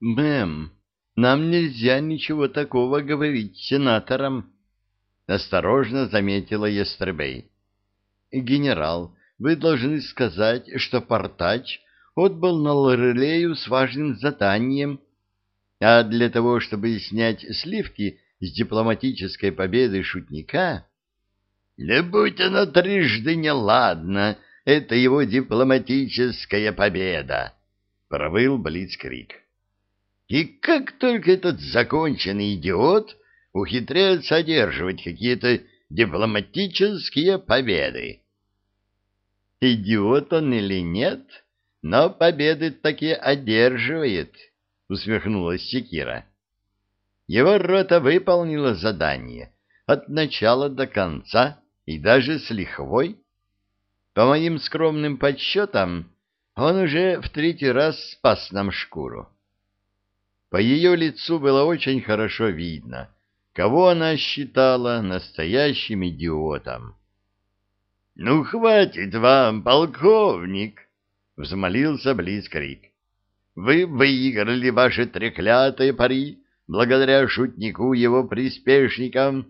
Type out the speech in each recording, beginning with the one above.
Мэм, нам нельзя ничего такого говорить сенаторам, осторожно заметила Естребей. Генерал, вы должны сказать, что портач отбыл на Лорелею с важным заданием, а для того, чтобы снять сливки с дипломатической победы шутника... — Да будь она трижды неладна, это его дипломатическая победа! — провыл Блицкрик. И как только этот законченный идиот ухитряется одерживать какие-то дипломатические победы. Идиот он или нет, но победы такие одерживает, усмехнулась Секира. Его рота выполнила задание от начала до конца и даже с лихвой. По моим скромным подсчетам, он уже в третий раз спас нам шкуру. По ее лицу было очень хорошо видно, кого она считала настоящим идиотом. — Ну, хватит вам, полковник! — взмолился Блицкрик. — Вы выиграли ваши треклятые пари благодаря шутнику его приспешникам,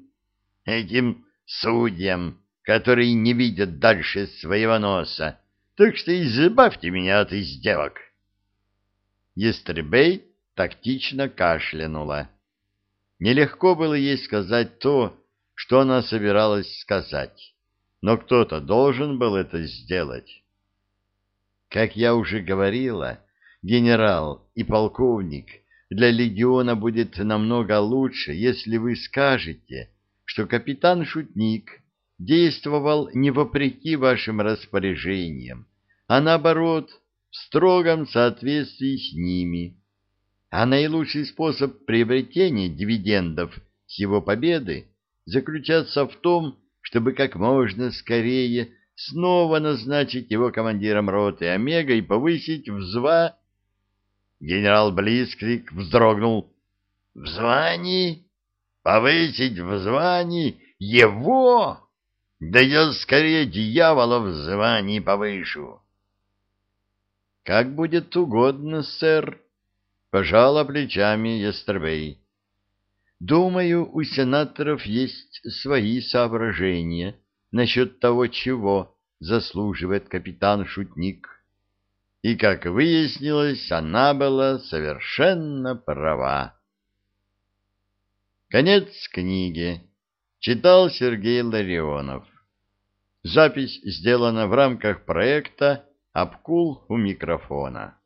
этим судьям, которые не видят дальше своего носа, так что избавьте меня от издевок. Естребей тактично кашлянула. Нелегко было ей сказать то, что она собиралась сказать, но кто-то должен был это сделать. Как я уже говорила, генерал и полковник, для легиона будет намного лучше, если вы скажете, что капитан-шутник действовал не вопреки вашим распоряжениям, а наоборот, в строгом соответствии с ними а наилучший способ приобретения дивидендов с его победы заключается в том, чтобы как можно скорее снова назначить его командиром роты Омега и повысить в зва... Генерал Близкрик вздрогнул. — В звании? Повысить в звании его? Да я скорее дьявола в звании повышу. — Как будет угодно, сэр, Пожала плечами Естербей. Думаю, у сенаторов есть свои соображения насчет того, чего заслуживает капитан-шутник. И, как выяснилось, она была совершенно права. Конец книги. Читал Сергей Ларионов. Запись сделана в рамках проекта «Обкул у микрофона».